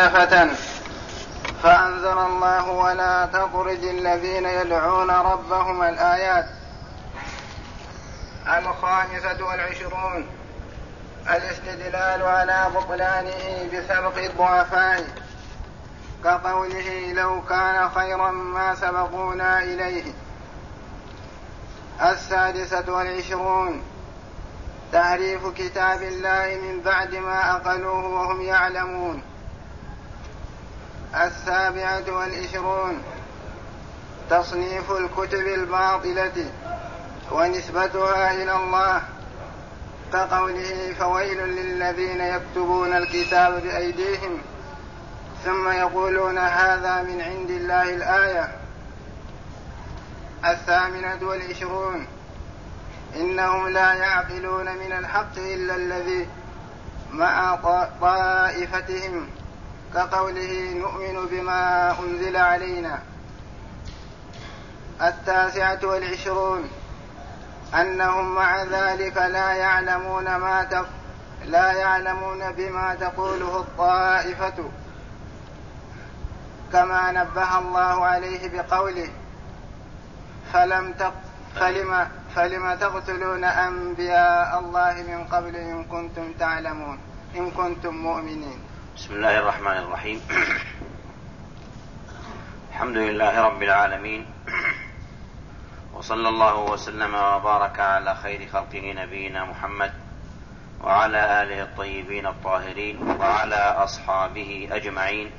سنفة فأنزل الله ولا تطرد الذين يدعون ربهم الآيات. الخامسة والعشرون. الاستدلال على بطلانه بسبق الضعفاء. كقوله لو كان خيرا ما سبقونا إليه. السادسة والعشرون. تحريف كتاب الله من بعد ما أقلوه وهم يعلمون. السابعة والعشرون. تصنيف الكتب الباطلة ونسبتها إلى الله. كقوله فويل للذين يكتبون الكتاب بأيديهم ثم يقولون هذا من عند الله الآية. الثامنة والعشرون. إنهم لا يعقلون من الحق إلا الذي مع طائفتهم. كقوله نؤمن بما أنزل علينا التاسعة والعشرون أنهم مع ذلك لا يعلمون ما تق... لا يعلمون بما تقوله الطائفة. كما نبه الله عليه بقوله فلم تق... فلم فلم تقتلون أنبياء الله من قبل إن كنتم تعلمون إن كنتم مؤمنين؟ بسم الله الرحمن الرحيم. الحمد لله رب العالمين. وصلى الله وسلم وبارك على خير خلقه نبينا محمد وعلى آله الطيبين الطاهرين وعلى أصحابه أجمعين.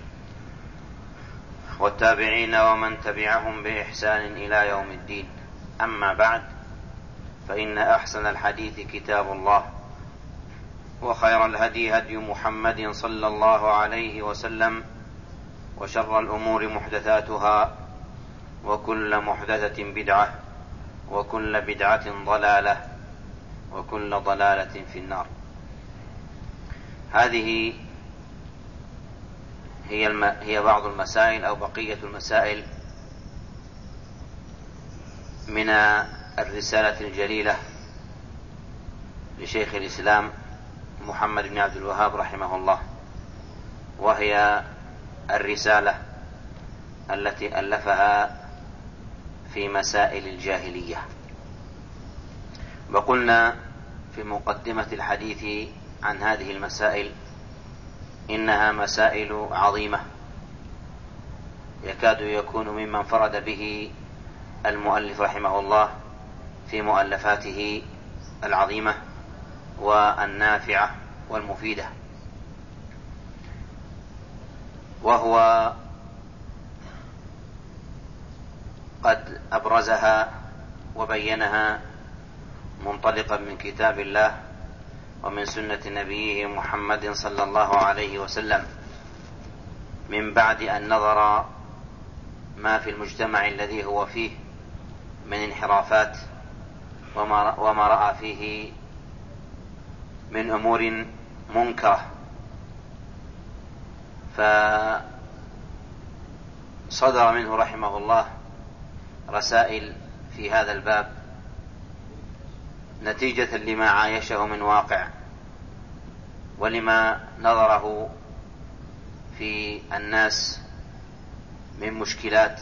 والتابعين ومن تبعهم بإحسان إلى يوم الدين. أما بعد فإن أحسن الحديث كتاب الله. وخير الهدي هدي محمد صلى الله عليه وسلم وشر الأمور محدثاتها وكل محدثة بدعة وكل بدعة ضلالة وكل ضلالة في النار. هذه هي الم... هي بعض المسائل أو بقية المسائل من الرسالة الجليلة لشيخ الإسلام محمد بن عبد الوهاب رحمه الله وهي الرسالة التي ألفها في مسائل الجاهلية وقلنا في مقدمة الحديث عن هذه المسائل إنها مسائل عظيمة يكاد يكون ممن فرد به المؤلف رحمه الله في مؤلفاته العظيمة والنافعة والمفيدة. وهو قد أبرزها وبينها منطلقا من كتاب الله ومن سنة نبيه محمد صلى الله عليه وسلم من بعد أن نظر ما في المجتمع الذي هو فيه من انحرافات وما, رأى فيه من أمور منكرة. فصدر منه رحمه الله رسائل في هذا الباب نتيجة لما عايشه من واقع ولما نظره في الناس من مشكلات.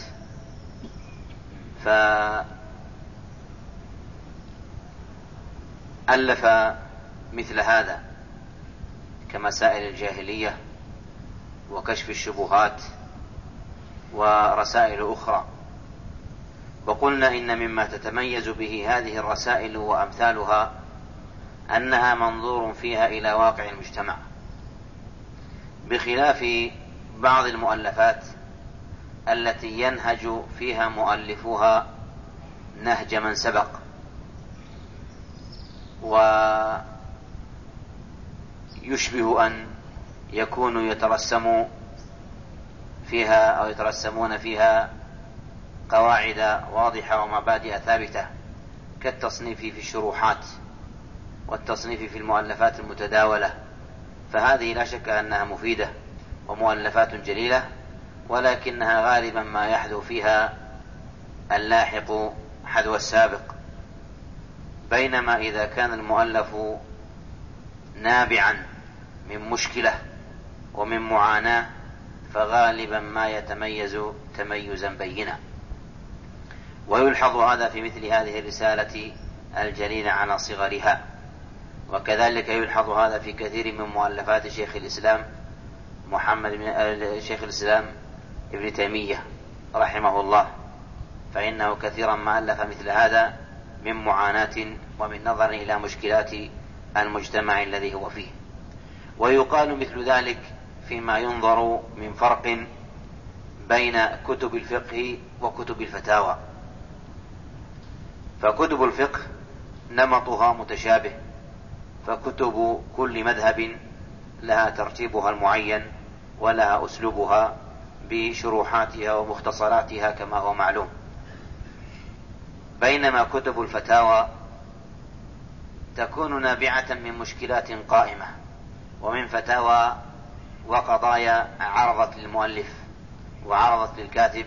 فألف مثل هذا كمسائل الجاهلية وكشف الشبهات ورسائل أخرى. وقلنا إن مما تتميز به هذه الرسائل وأمثالها أنها منظور فيها إلى واقع المجتمع بخلاف بعض المؤلفات التي ينهج فيها مؤلفوها نهج من سبق. ويشبه أن يكونوا يترسموا فيها أو يترسمون فيها قواعد واضحة ومبادئ ثابتة كالتصنيف في الشروحات والتصنيف في المؤلفات المتداولة فهذه لا شك أنها مفيدة ومؤلفات جليلة ولكنها غالبا ما يحذو فيها اللاحق حذو السابق. بينما إذا كان المؤلف نابعا من مشكلة ومن معاناة فغالبا ما يتميز تميزا بينا ويلحظ هذا في مثل هذه الرسالة الجليلة على صغرها. وكذلك يلحظ هذا في كثير من مؤلفات شيخ الإسلام محمد بن آه، شيخ الإسلام ابن تيمية رحمه الله. فإنه كثيرا ما ألف مثل هذا من معاناة ومن نظر إلى مشكلات المجتمع الذي هو فيه. ويقال مثل ذلك فيما ينظر من فرق بين كتب الفقه وكتب الفتاوى. فكتب الفقه نمطها متشابه فكتب كل مذهب لها ترتيبها المعين ولها أسلوبها بشروحاتها ومختصراتها كما هو معلوم. بينما كتب الفتاوى تكون نابعة من مشكلات قائمة. ومن فتاوى وقضايا عرضت للمؤلف وعرضت للكاتب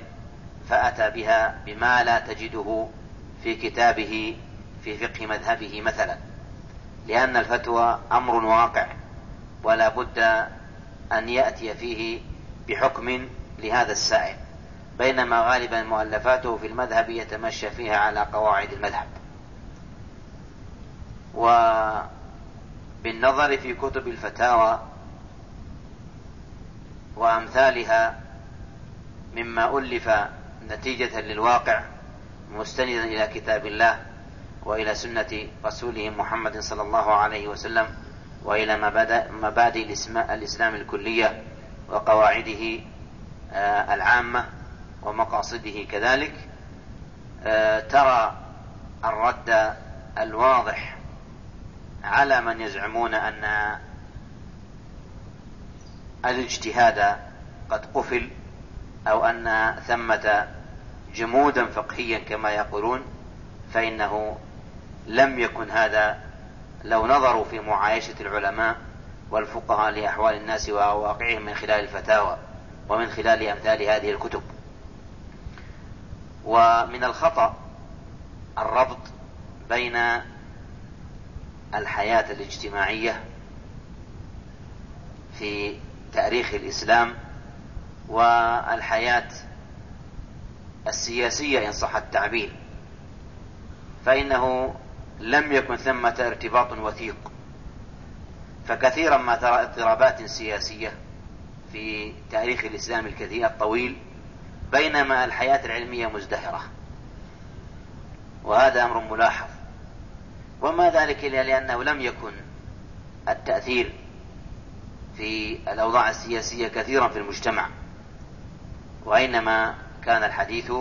فأتى بها بما لا تجده في كتابه في فقه مذهبه مثلا لأن الفتوى أمر واقع ولا بد أن يأتي فيه بحكم لهذا السائل بينما غالبا مؤلفاته في المذهب يتمشى فيها على قواعد المذهب. وبالنظر في كتب الفتاوى وأمثالها مما ألف نتيجة للواقع مستندا إلى كتاب الله وإلى سنة رسوله محمد صلى الله عليه وسلم وإلى مبادئ الإسلام الكلية وقواعده آه، العامة ومقاصده كذلك. آه، ترى الرد الواضح على من يزعمون أن الاجتهاد قد قفل أو أن ثمة جمودا فقهيا كما يقولون فإنه لم يكن هذا لو نظروا في معايشة العلماء والفقهاء لأحوال الناس وواقعهم من خلال الفتاوى ومن خلال أمثال هذه الكتب. ومن الخطأ الربط بين الحياة الاجتماعية في تاريخ الإسلام والحياة السياسية إن صح التعبير. فإنه لم يكن ثمة ارتباط وثيق. فكثيرا ما ترى اضطرابات سياسية في تاريخ الإسلام الكثير الطويل بينما الحياة العلمية مزدهرة. وهذا أمر ملاحظ. وما ذلك إلا لأنه لم يكن التأثير في الأوضاع السياسية كثيرا في المجتمع وإنما كان الحديث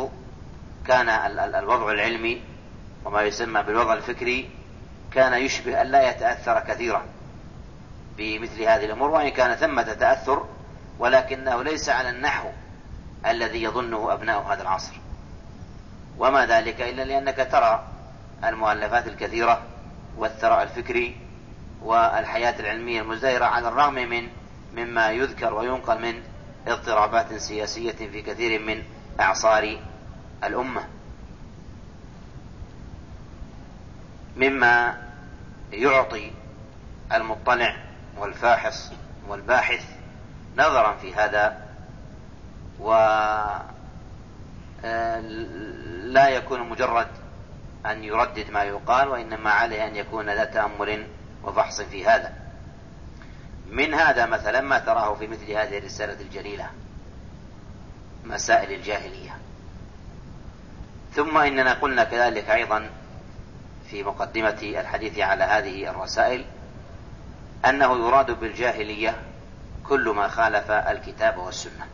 كان الوضع العلمي وما يسمى بالوضع الفكري كان يشبه أن لا يتأثر كثيرا بمثل هذه الأمور وإن كان ثمة تأثر ولكنه ليس على النحو الذي يظنه أبناء هذا العصر. وما ذلك إلا لأنك ترى المؤلفات الكثيرة والثراء الفكري والحياة العلمية المزدهرة على الرغم من مما يذكر وينقل من اضطرابات سياسية في كثير من أعصار الأمة. مما يعطي المطلع والفاحص والباحث نظرا في هذا و آه، يكون مجرد أن يردد ما يقال وإنما عليه أن يكون ذا تأمل وفحص في هذا. من هذا مثلا ما تراه في مثل هذه الرسالة الجليلة مسائل الجاهلية. ثم إننا قلنا كذلك أيضا في مقدمة الحديث على هذه الرسائل أنه يراد بالجاهلية كل ما خالف الكتاب والسنة.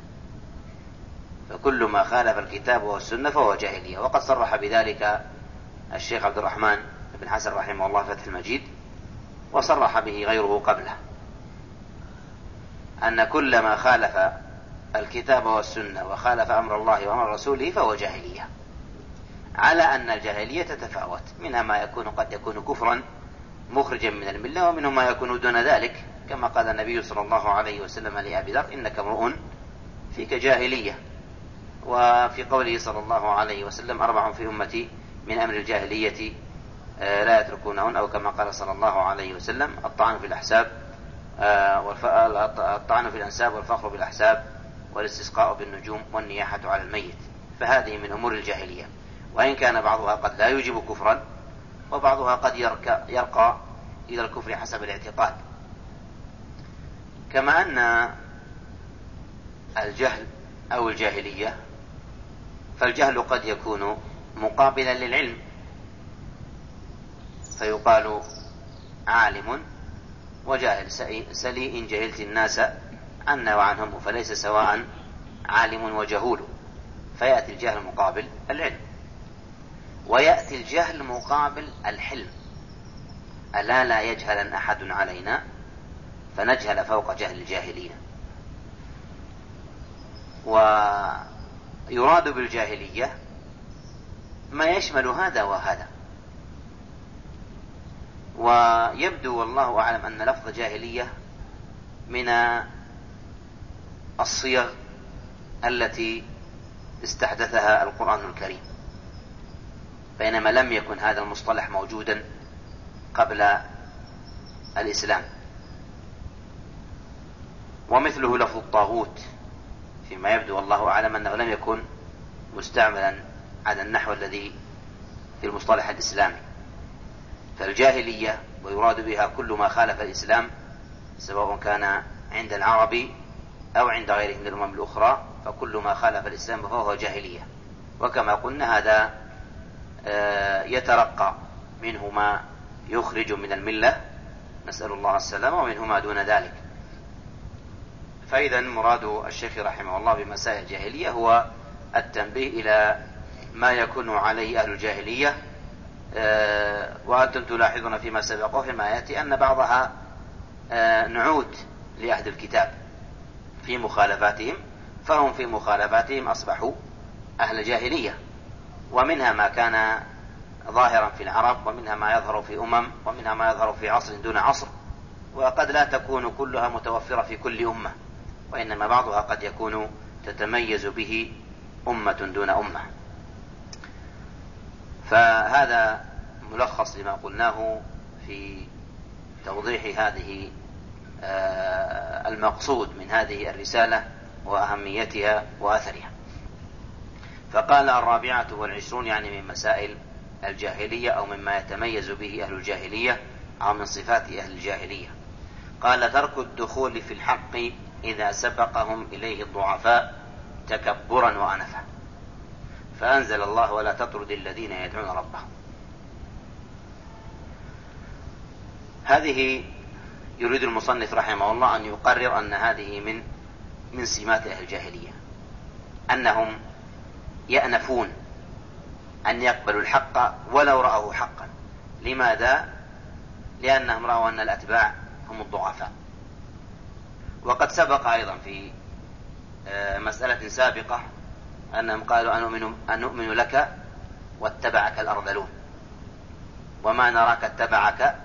فكل ما خالف الكتاب والسنة فهو جاهلية وقد صرح بذلك الشيخ عبد الرحمن بن حسن رحمه الله فتح المجيد وصرح به غيره قبله أن كل ما خالف الكتاب والسنة وخالف أمر الله وأمر رسوله فهو جاهلية على أن الجاهلية تتفاوت منها ما يكون قد يكون كفرا مخرجا من الملة ومنه ما يكون دون ذلك كما قال النبي صلى الله عليه وسلم لأبي ذر إنك امرؤ فيك جاهلية وفي قوله صلى الله عليه وسلم أربع في أمتي من أمر الجاهلية آه، لا يتركونهن أو كما قال صلى الله عليه وسلم الطعن في الأحساب آه، الطعن في الأنساب والفخر بالأحساب والاستسقاء بالنجوم والنياحة على الميت. فهذه من أمور الجاهلية. وإن كان بعضها قد لا يوجب كفرا وبعضها قد يرقى, يرقى إلى الكفر حسب الاعتقاد. كما أن الجهل أو الجاهلية فالجهل قد يكون مقابلا للعلم. فيقال عالم وجاهل سلي إن جهلت الناس عنا وعنهم فليس سواء عالم وجهول. فيأتي الجهل مقابل العلم. ويأتي الجهل مقابل الحلم. ألا لا يجهل أحد علينا؟ فنجهل فوق جهل الجاهلين. ويراد بالجاهلية ما يشمل هذا وهذا. ويبدو والله أعلم أن لفظ جاهلية من الصيغ التي استحدثها القرآن الكريم بينما لم يكن هذا المصطلح موجودا قبل الإسلام. ومثله لفظ الطاغوت فيما يبدو والله أعلم أنه لم يكن مستعملا على النحو الذي في المصطلح الإسلامي. فالجاهلية ويراد بها كل ما خالف الإسلام سواء كان عند العرب أو عند غيره من الأمم الأخرى فكل ما خالف الإسلام فهو جاهلية. وكما قلنا هذا آه، يترقى منه ما يخرج من الملة نسأل الله السلامة ومنه ما دون ذلك. فإذا مراد الشيخ رحمه الله بمسائل الجاهلية هو التنبيه إلى ما يكون عليه أهل الجاهلية. آه، وأنتم تلاحظون فيما سبق وفيما يأتي أن بعضها آه، نعود لأهل الكتاب في مخالفاتهم فهم في مخالفاتهم أصبحوا أهل جاهلية. ومنها ما كان ظاهرا في العرب ومنها ما يظهر في أمم ومنها ما يظهر في عصر دون عصر. وقد لا تكون كلها متوفرة في كل أمة وإنما بعضها قد يكون تتميز به أمة دون أمة. فهذا ملخص لما قلناه في توضيح هذه آه، المقصود من هذه الرسالة وأهميتها وأثرها. فقال الرابعة والعشرون يعني من مسائل الجاهلية أو مما يتميز به أهل الجاهلية أو من صفات أهل الجاهلية. قال ترك الدخول في الحق إذا سبقهم إليه الضعفاء تكبرا وأنفا. فأنزل الله ولا تطرد الذين يدعون ربهم. هذه يريد المصنف رحمه الله أن يقرر أن هذه من من سمات أهل الجاهلية. أنهم يأنفون أن يقبلوا الحق ولو رأوه حقا. لماذا؟ لأنهم رأوا أن الأتباع هم الضعفاء. وقد سبق أيضا في آه، مسألة سابقة أنهم قالوا أنؤمن, أنؤمن لك واتبعك الأرذلون. وما نراك اتبعك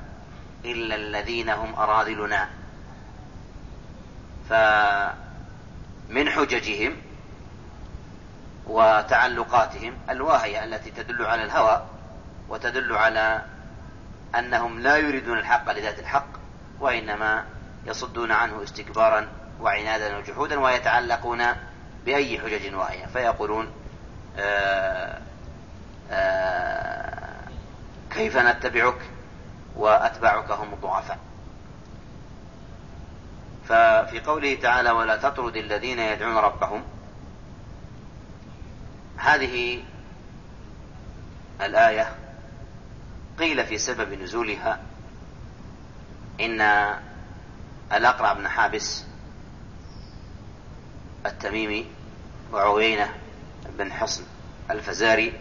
إلا الذين هم أراذلنا. فمن حججهم وتعلقاتهم الواهية التي تدل على الهوى وتدل على أنهم لا يريدون الحق لذات الحق وإنما يصدون عنه استكبارا وعنادا وجحودا ويتعلقون بأي حجج واهية فيقولون آه، آه، كيف نتبعك وأتباعك هم الضعفاء؟ ففي قوله تعالى ولا تطرد الذين يدعون ربهم. هذه الآية قيل في سبب نزولها إن الأقرع بن حابس التميمي وعوينة بن حصن الفزاري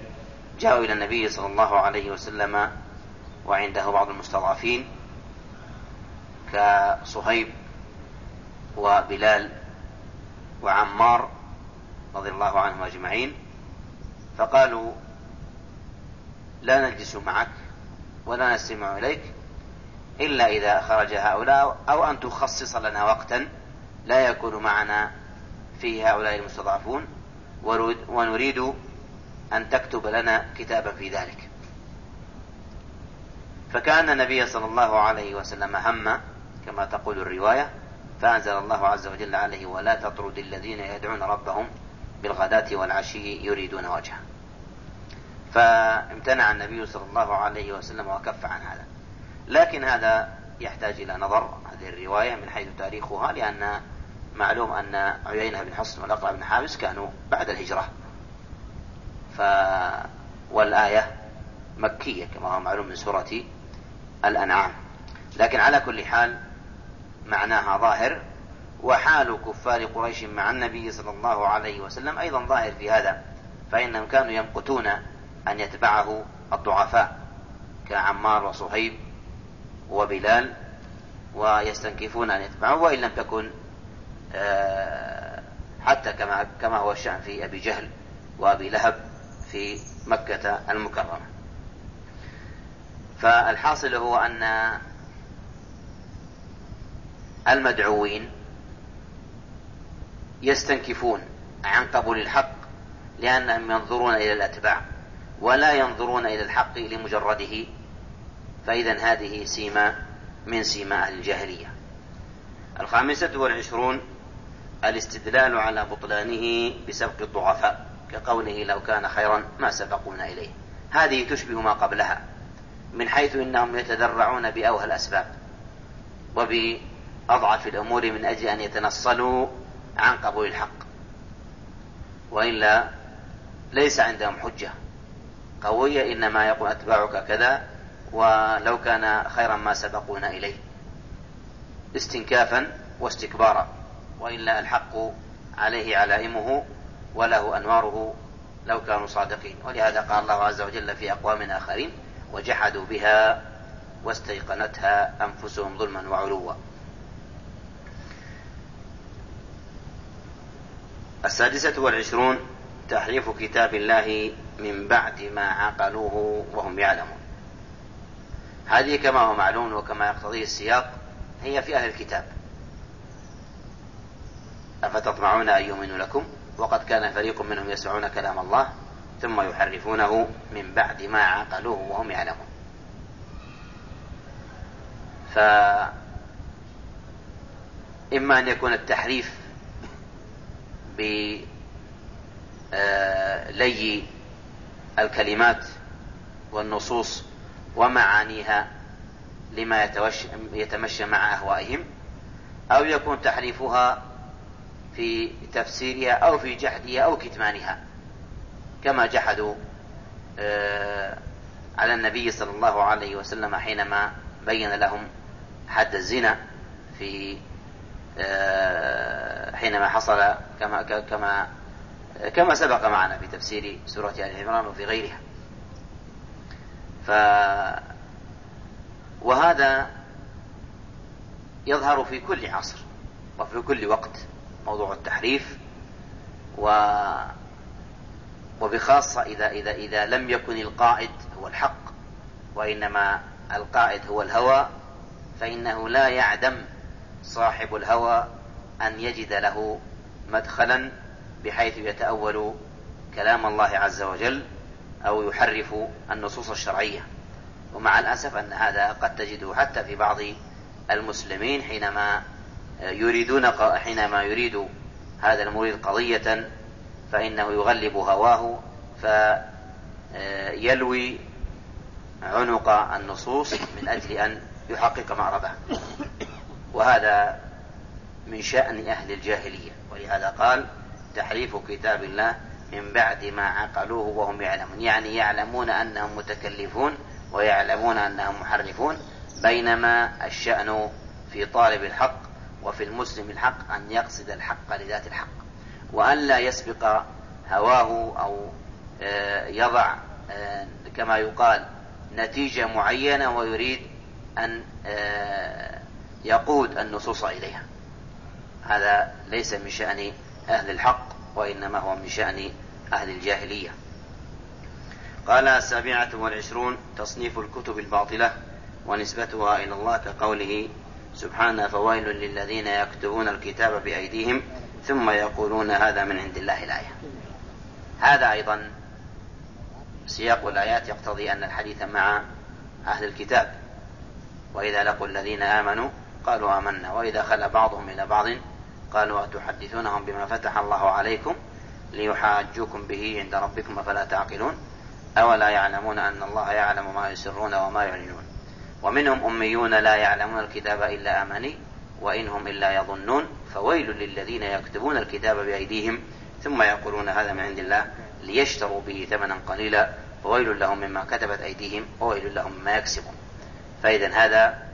جاءوا إلى النبي صلى الله عليه وسلم وعنده بعض المستضعفين كصهيب وبلال وعمار رضي الله عنهم أجمعين فقالوا لا نجلس معك ولا نستمع إليك إلا إذا خرج هؤلاء أو أن تخصص لنا وقتا لا يكون معنا فيه هؤلاء المستضعفون ونريد أن تكتب لنا كتابا في ذلك. فكأن النبي صلى الله عليه وسلم هم كما تقول الرواية فأنزل الله عز وجل عليه ولا تطرد الذين يدعون ربهم بالغداة والعشي يريدون وجهه. فامتنع النبي صلى الله عليه وسلم وكف عن هذا. لكن هذا يحتاج إلى نظر هذه الرواية من حيث تاريخها لأن معلوم أن عيينة بن حصن والأقرع بن حابس كانوا بعد الهجرة. ف والآية مكية كما هو معلوم من سورة الأنعام. لكن على كل حال معناها ظاهر وحال كفار قريش مع النبي صلى الله عليه وسلم أيضا ظاهر في هذا فإنهم كانوا يمقتون أن يتبعه الضعفاء كعمار وصهيب وبلال ويستنكفون أن يتبعه وإن لم تكن حتى كما كما هو الشأن في أبي جهل وأبي لهب في مكة المكرمة. فالحاصل هو أن المدعوين يستنكفون عن قبول الحق لأنهم ينظرون إلى الأتباع ولا ينظرون إلى الحق لمجرده فإذا هذه سيما من سيما أهل الجاهلية. الخامسة والعشرون الاستدلال على بطلانه بسبق الضعفاء كقوله لو كان خيرا ما سبقونا إليه. هذه تشبه ما قبلها من حيث إنهم يتذرعون بأوهى الأسباب وبأضعف الأمور من أجل أن يتنصلوا عن قبول الحق. وإلا ليس عندهم حجة قوية إنما يقول أتباعك كذا ولو كان خيرا ما سبقونا إليه. استنكافا واستكبارا. وإلا الحق عليه علائمه وله أنواره لو كانوا صادقين. ولهذا قال الله عز وجل في أقوام آخرين وجحدوا بها واستيقنتها أنفسهم ظلما وعلوا. السادسة والعشرون تحريف كتاب الله من بعد ما عقلوه وهم يعلمون. هذه كما هو معلوم وكما يقتضيه السياق هي في أهل الكتاب. أفتطمعون أن يؤمنوا لكم؟ وقد كان فريق منهم يسمعون كلام الله ثم يحرفونه من بعد ما عقلوه وهم يعلمون. فإما أن يكون التحريف بلي آه، الكلمات والنصوص ومعانيها لما يتمشى مع أهوائهم أو يكون تحريفها في تفسيرها أو في جحدها أو كتمانها كما جحدوا آه، على النبي صلى الله عليه وسلم حينما بين لهم حد الزنا في آه، حينما حصل كما كما كما سبق معنا في تفسير سورة آل عمران وفي غيرها. ف وهذا يظهر في كل عصر وفي كل وقت. موضوع التحريف و وبخاصة إذا إذا إذا لم يكن القائد هو الحق وإنما القائد هو الهوى فإنه لا يعدم صاحب الهوى أن يجد له مدخلا بحيث يتأول كلام الله عز وجل أو يحرف النصوص الشرعية. ومع الأسف أن هذا قد تجده حتى في بعض المسلمين حينما يريدون حينما يريد هذا المريد قضية فإنه يغلب هواه فيلوي عنق النصوص من أجل أن يحقق مأربه وهذا من شأن أهل الجاهلية. ولهذا قال تحريف كتاب الله من بعد ما عقلوه وهم يعلمون. يعني يعلمون أنهم متكلفون ويعلمون أنهم محرفون بينما الشأن في طالب الحق وفي المسلم الحق أن يقصد الحق لذات الحق وأن لا يسبق هواه أو آه، يضع آه، كما يقال نتيجة معينة ويريد أن آه، يقود النصوص إليها. هذا ليس من شأن أهل الحق وإنما هو من شأن أهل الجاهلية. قال السابعة والعشرون تصنيف الكتب الباطلة ونسبتها إلى الله كقوله سبحانه فويل للذين يكتبون الكتاب بأيديهم ثم يقولون هذا من عند الله الآية. هذا أيضا سياق الآيات يقتضي أن الحديث مع أهل الكتاب. وإذا لقوا الذين آمنوا قالوا آمنا وإذا خلا بعضهم إلى بعض قالوا أتحدثونهم بما فتح الله عليكم ليحاجوكم به عند ربكم أفلا تعقلون؟ أولا يعلمون أن الله يعلم ما يسرون وما يعلنون. ومنهم أميون لا يعلمون الكتاب إلا أماني وإن هم إلا يظنون فويل للذين يكتبون الكتاب بأيديهم ثم يقولون هذا من عند الله ليشتروا به ثمنا قليلا فويل لهم مما كتبت أيديهم وويل لهم مما يكسبون. فإذا هذا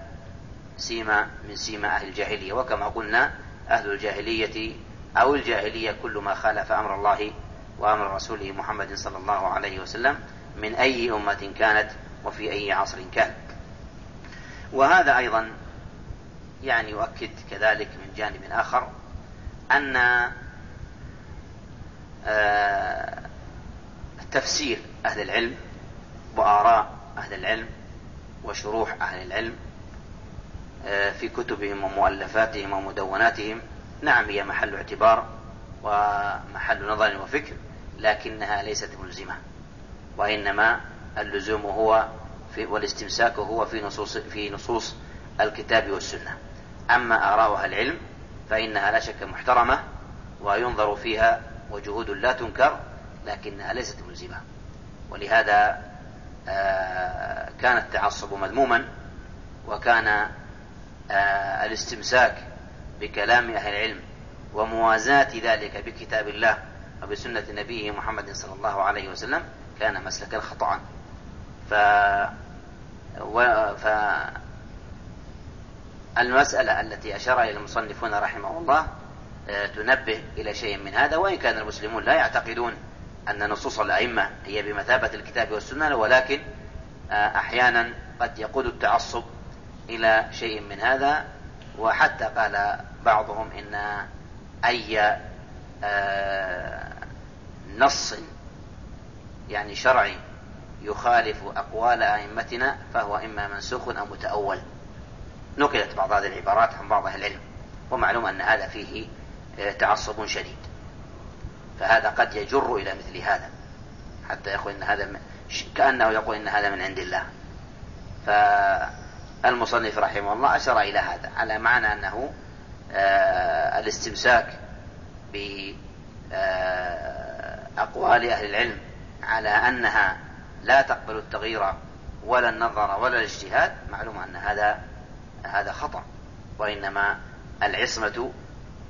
سيما من سيما أهل الجاهلية وكما قلنا أهل الجاهلية أو الجاهلية كل ما خالف أمر الله وأمر رسوله محمد صلى الله عليه وسلم من أي أمة كانت وفي أي عصر كان. وهذا أيضا يعني يؤكد كذلك من جانب آخر أن آه، تفسير أهل العلم وآراء أهل العلم وشروح أهل العلم آه، في كتبهم ومؤلفاتهم ومدوناتهم. نعم هي محل اعتبار ومحل نظر وفكر لكنها ليست ملزمة وإنما اللزوم هو والاستمساك هو في نصوص في نصوص الكتاب والسنة. أما آراء أهل العلم فإنها لا شك محترمة وينظر فيها وجهود لا تنكر لكنها ليست ملزمة. ولهذا آه، كان التعصب مذموما وكان آه، الاستمساك بكلام أهل العلم وموازاة ذلك بكتاب الله وبسنة نبيه محمد صلى الله عليه وسلم كان مسلكا خطأ ف... و... ف... المسألة التي أشار إلى المصنفون رحمه الله آه، تنبه إلى شيء من هذا وإن كان المسلمون لا يعتقدون أن نصوص الأئمة هي بمثابة الكتاب والسنة ولكن آه، أحيانا قد يقود التعصب إلى شيء من هذا وحتى قال بعضهم إن أي آه، نص يعني شرعي يخالف أقوال أئمتنا فهو إما منسوخ أو متأول. نقلت بعض هذه العبارات عن بعض أهل العلم ومعلوم أن هذا فيه آه، تعصب شديد. فهذا قد يجر إلى مثل هذا. حتى يقول إن هذا كأنه يقول إن هذا من عند الله. فالمصنف رحمه الله أشار إلى هذا على معنى أنه آه، الاستمساك بأقوال أهل العلم على أنها لا تقبل التغيير ولا النظر ولا الاجتهاد معلوم أن هذا هذا خطأ وإنما العصمة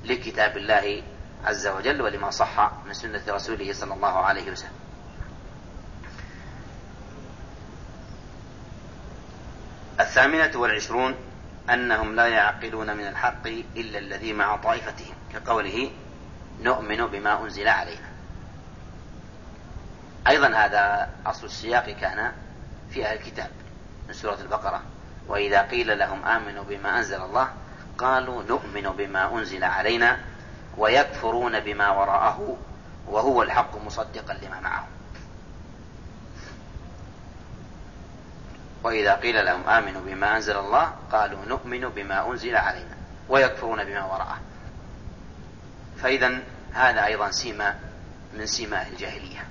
لكتاب الله عز وجل ولما صح من سنة رسوله صلى الله عليه وسلم. الثامنة والعشرون أنهم لا يعقلون من الحق إلا الذي مع طائفتهم كقوله نؤمن بما أنزل علينا. أيضا هذا أصل السياق كان في أهل الكتاب من سورة البقرة. وإذا قيل لهم آمنوا بما أنزل الله قالوا نؤمن بما أنزل علينا ويكفرون بما وراءه وهو الحق مصدقا لما معه وإذا قيل لهم آمنوا بما أنزل الله قالوا نؤمن بما أنزل علينا ويكفرون بما وراءه. فإذا هذا أيضا سيما من سيما الجاهلية.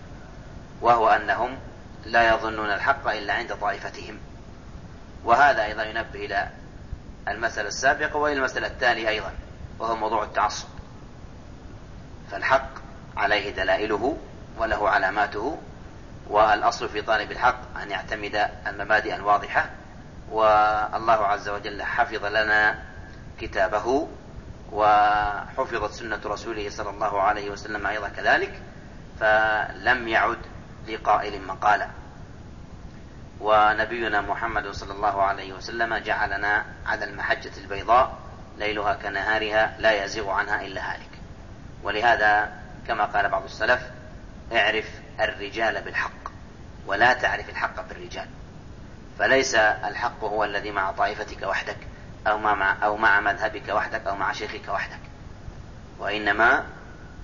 وهو أنهم لا يظنون الحق إلا عند طائفتهم. وهذا أيضا ينبه إلى المسألة السابقة وإلى المسألة التالية أيضا وهو موضوع التعصب. فالحق عليه دلائله وله علاماته والأصل في طالب الحق أن يعتمد المبادئ الواضحة والله عز وجل حفظ لنا كتابه وحفظت سنة رسوله صلى الله عليه وسلم أيضا كذلك فلم يعد لقائل مقالا. ونبينا محمد صلى الله عليه وسلم جعلنا على المحجة البيضاء ليلها كنهارها لا يزيغ عنها إلا هالك. ولهذا كما قال بعض السلف اعرف الرجال بالحق ولا تعرف الحق بالرجال. فليس الحق هو الذي مع طائفتك وحدك أو مع أو مع مذهبك وحدك أو مع شيخك وحدك. وإنما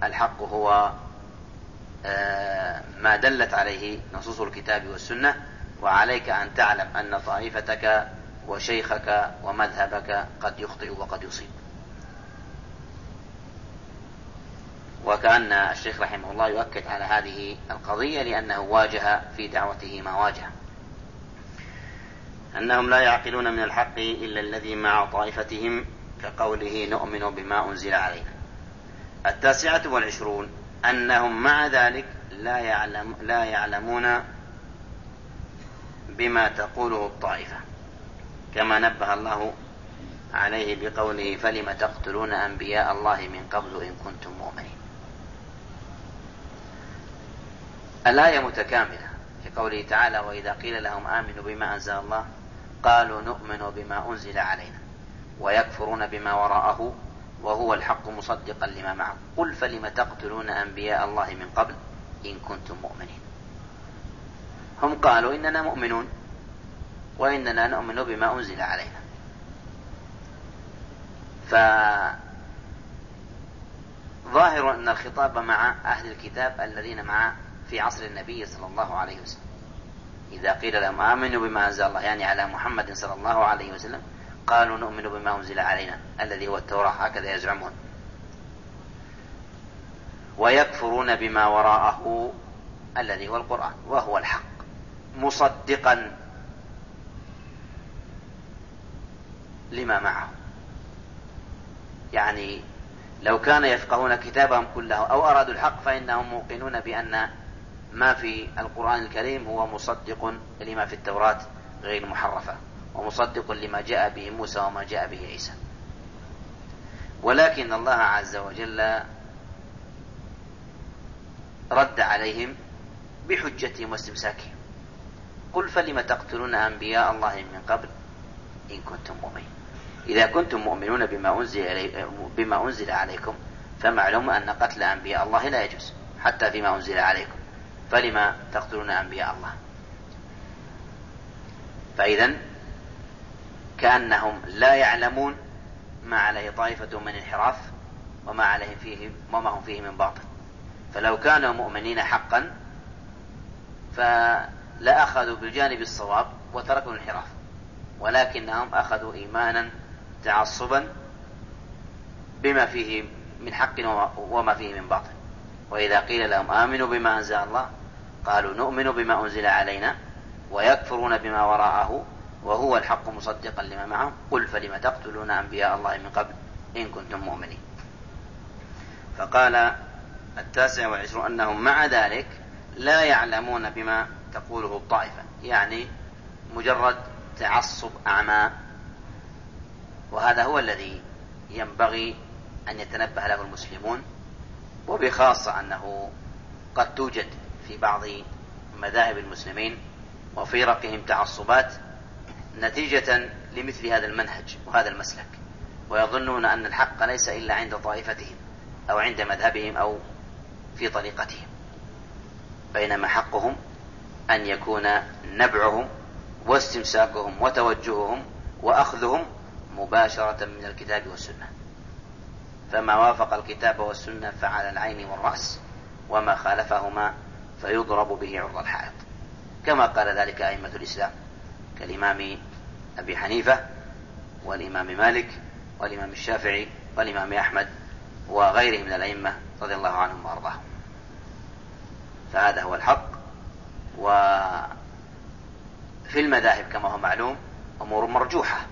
الحق هو ما دلت عليه نصوص الكتاب والسنة وعليك أن تعلم أن طائفتك وشيخك ومذهبك قد يخطئ وقد يصيب. وكأن الشيخ رحمه الله يؤكد على هذه القضية لأنه واجه في دعوته ما واجه أنهم لا يعقلون من الحق إلا الذي مع طائفتهم كقوله نؤمن بما أنزل علينا. التاسعة والعشرون أنهم مع ذلك لا يعلم لا يعلمون بما تقوله الطائفة كما نبه الله عليه بقوله فلم تقتلون أنبياء الله من قبل إن كنتم مؤمنين؟ الآية متكاملة في قوله تعالى وإذا قيل لهم آمنوا بما أنزل الله قالوا نؤمن بما أنزل علينا ويكفرون بما وراءه وهو الحق مصدقا لما معه. قل فلم تقتلون أنبياء الله من قبل إن كنتم مؤمنين. هم قالوا إننا مؤمنون وإننا نؤمن بما أنزل علينا. فظاهر أن الخطاب مع أهل الكتاب الذين مع في عصر النبي صلى الله عليه وسلم. إذا قيل لهم آمنوا بما أنزل الله يعني على محمد صلى الله عليه وسلم قالوا نؤمن بما أنزل علينا الذي هو التوراة هكذا يزعمون. ويكفرون بما وراءه الذي هو القرآن وهو الحق. مصدقا لما معه. يعني لو كان يفقهون كتابهم كله أو أرادوا الحق فإنهم موقنون بأن ما في القرآن الكريم هو مصدق لما في التوراة غير محرفة. ومصدق لما جاء به موسى وما جاء به عيسى. ولكن الله عز وجل رد عليهم بحجتهم واستمساكهم. قل فلم تقتلون أنبياء الله من قبل إن كنتم مؤمنين؟ إذا كنتم مؤمنون بما أنزل, بما أنزل عليكم فمعلوم أن قتل أنبياء الله لا يجوز حتى فيما أنزل عليكم. فلما تقتلون أنبياء الله؟ فإذا كأنهم لا يعلمون ما عليه طائفة من انحراف وما عليه فيه وما هم فيه من باطل. فلو كانوا مؤمنين حقا فلا أخذوا بالجانب الصواب وتركوا الانحراف ولكنهم أخذوا إيمانا تعصبا بما فيه من حق وما فيه من باطل. وإذا قيل لهم آمنوا بما أنزل الله قالوا نؤمن بما أنزل علينا ويكفرون بما وراءه وهو الحق مصدقا لما معهم قل فلم تقتلون أنبياء الله من قبل إن كنتم مؤمنين. فقال التاسع والعشرون أنهم مع ذلك لا يعلمون بما تقوله الطائفة. يعني مجرد تعصب أعمى. وهذا هو الذي ينبغي أن يتنبه له المسلمون. وبخاصة أنه قد توجد في بعض مذاهب المسلمين وفي رقهم تعصبات نتيجة لمثل هذا المنهج وهذا المسلك. ويظنون أن الحق ليس إلا عند طائفتهم أو عند مذهبهم أو في طريقتهم. بينما حقهم أن يكون نبعهم واستمساكهم وتوجههم وأخذهم مباشرة من الكتاب والسنة. فما وافق الكتاب والسنة فعلى العين والرأس وما خالفهما فيضرب به عرض الحائط. كما قال ذلك أئمة الإسلام. كالإمام أبي حنيفة والإمام مالك والإمام الشافعي والإمام أحمد وغيرهم من الأئمة رضي الله عنهم وأرضاهم. فهذا هو الحق. وفي المذاهب كما هو معلوم أمور مرجوحة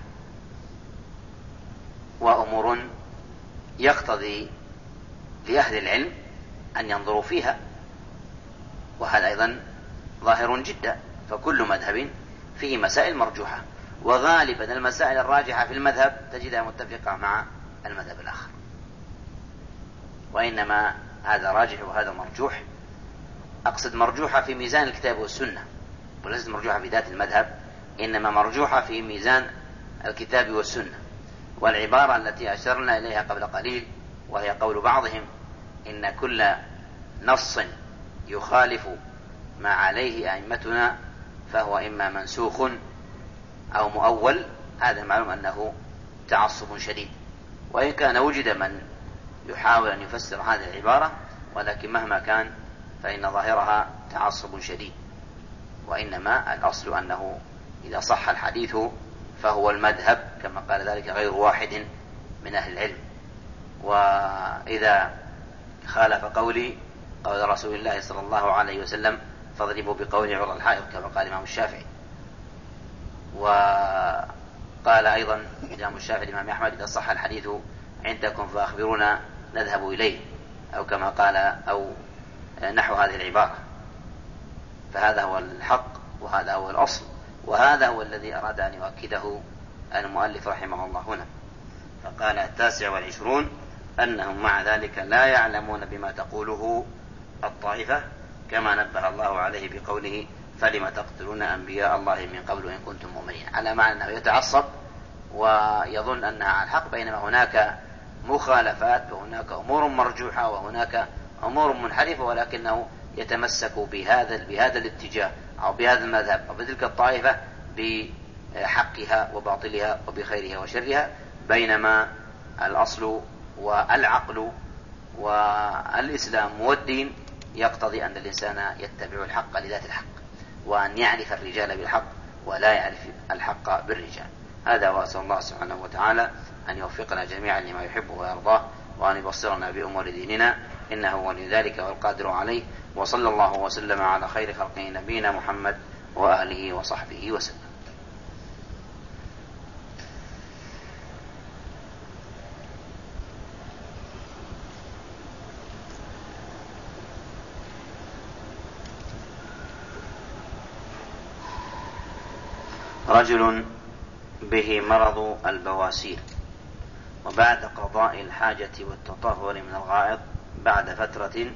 وأمور يقتضي لأهل العلم أن ينظروا فيها. وهذا أيضا ظاهر جدا. فكل مذهب فيه مسائل مرجوحة. وغالبا المسائل الراجحة في المذهب تجدها متفقة مع المذهب الآخر. وإنما هذا راجح وهذا مرجوح. أقصد مرجوحة في ميزان الكتاب والسنة وليست مرجوحة في ذات المذهب إنما مرجوحة في ميزان الكتاب والسنة. والعبارة التي أشرنا إليها قبل قليل وهي قول بعضهم إن كل نص يخالف ما عليه أئمتنا فهو إما منسوخ أو مؤول هذا معلوم أنه تعصب شديد. وإن كان وجد من يحاول أن يفسر هذه العبارة ولكن مهما كان فإن ظاهرها تعصب شديد. وإنما الأصل أنه إذا صح الحديث فهو المذهب كما قال ذلك غير واحد من أهل العلم. وإذا خالف قولي قول رسول الله صلى الله عليه وسلم فاضربوا بقول عرى الحائط كما قال الإمام الشافعي. وقال أيضا الإمام الشافعي الإمام أحمد إذا صح الحديث عندكم فأخبرونا نذهب إليه أو كما قال أو نحو هذه العبارة. فهذا هو الحق وهذا هو الأصل وهذا هو الذي أراد أن يؤكده المؤلف رحمه الله هنا. فقال التاسع والعشرون أنهم مع ذلك لا يعلمون بما تقوله الطائفة كما نبه الله عليه بقوله فلم تقتلون أنبياء الله من قبل إن كنتم مؤمنين. على معنى أنه يتعصب ويظن أنها على الحق بينما هناك مخالفات وهناك أمور مرجوحة وهناك أمور منحرفة ولكنه يتمسك بهذا بهذا الاتجاه أو بهذا المذهب أو بتلك الطائفة بحقها وباطلها وبخيرها وشرها بينما الأصل والعقل والإسلام والدين يقتضي أن الإنسان يتبع الحق لذات الحق وأن يعرف الرجال بالحق ولا يعرف الحق بالرجال. هذا وأسأل الله سبحانه وتعالى أن يوفقنا جميعا لما يحبه ويرضاه وأن يبصرنا بأمور ديننا. إنه ولي ذلك والقادر عليه. وصلى الله وسلم على خير خلقه نبينا محمد وآله وصحبه وسلم. رجل به مرض البواسير. وبعد قضاء الحاجة والتطهر من الغائط بعد فترة